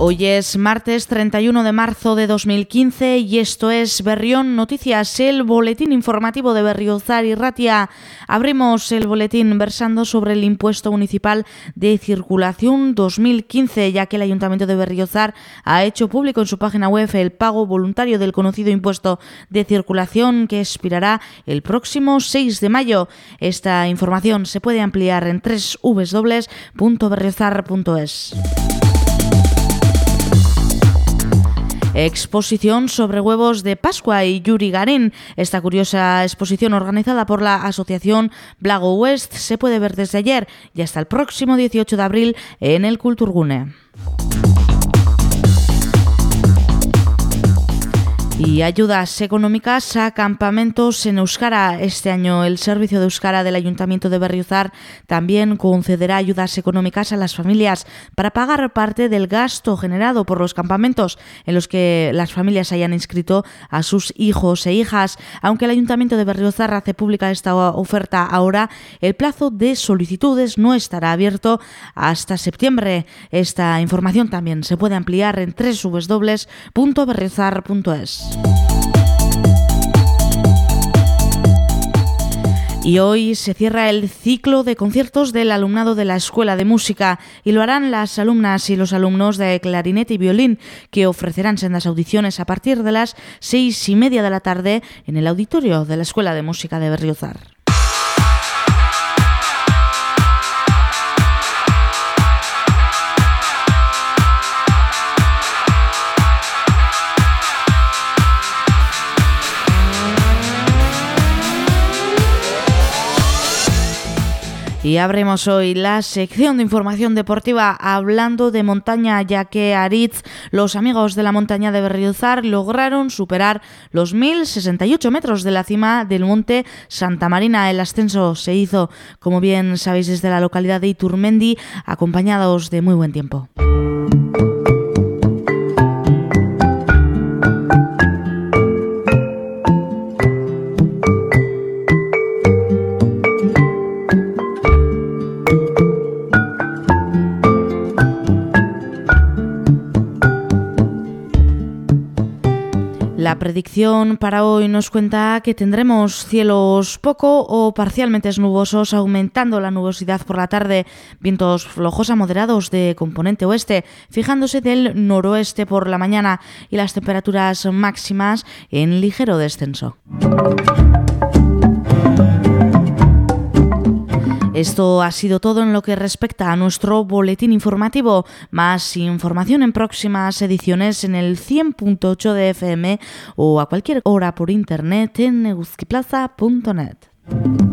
Hoy es martes 31 de marzo de 2015 y esto es Berrión Noticias, el boletín informativo de Berriozar y Ratia. Abrimos el boletín versando sobre el impuesto municipal de circulación 2015, ya que el Ayuntamiento de Berriozar ha hecho público en su página web el pago voluntario del conocido impuesto de circulación que expirará el próximo 6 de mayo. Esta información se puede ampliar en www.berriozar.es. Exposición sobre huevos de Pascua y Yuri Garín. Esta curiosa exposición organizada por la Asociación Blago West se puede ver desde ayer y hasta el próximo 18 de abril en el Culturgune. Y ayudas económicas a campamentos en Euskara. Este año el Servicio de Euskara del Ayuntamiento de Berriozar también concederá ayudas económicas a las familias para pagar parte del gasto generado por los campamentos en los que las familias hayan inscrito a sus hijos e hijas. Aunque el Ayuntamiento de Berriozar hace pública esta oferta ahora, el plazo de solicitudes no estará abierto hasta septiembre. Esta información también se puede ampliar en www.berriozar.es. Y hoy se cierra el ciclo de conciertos del alumnado de la Escuela de Música y lo harán las alumnas y los alumnos de clarinete y violín que ofrecerán sendas audiciones a partir de las seis y media de la tarde en el auditorio de la Escuela de Música de Berriozar. Y abrimos hoy la sección de información deportiva hablando de montaña, ya que Aritz, los amigos de la montaña de Berriozar, lograron superar los 1068 metros de la cima del monte Santa Marina. El ascenso se hizo, como bien sabéis, desde la localidad de Iturmendi, acompañados de muy buen tiempo. La predicción para hoy nos cuenta que tendremos cielos poco o parcialmente nubosos, aumentando la nubosidad por la tarde, vientos flojos a moderados de componente oeste, fijándose del noroeste por la mañana y las temperaturas máximas en ligero descenso. Esto ha sido todo en lo que respecta a nuestro boletín informativo. Más información en próximas ediciones en el 100.8 de FM o a cualquier hora por internet en neuskiplaza.net.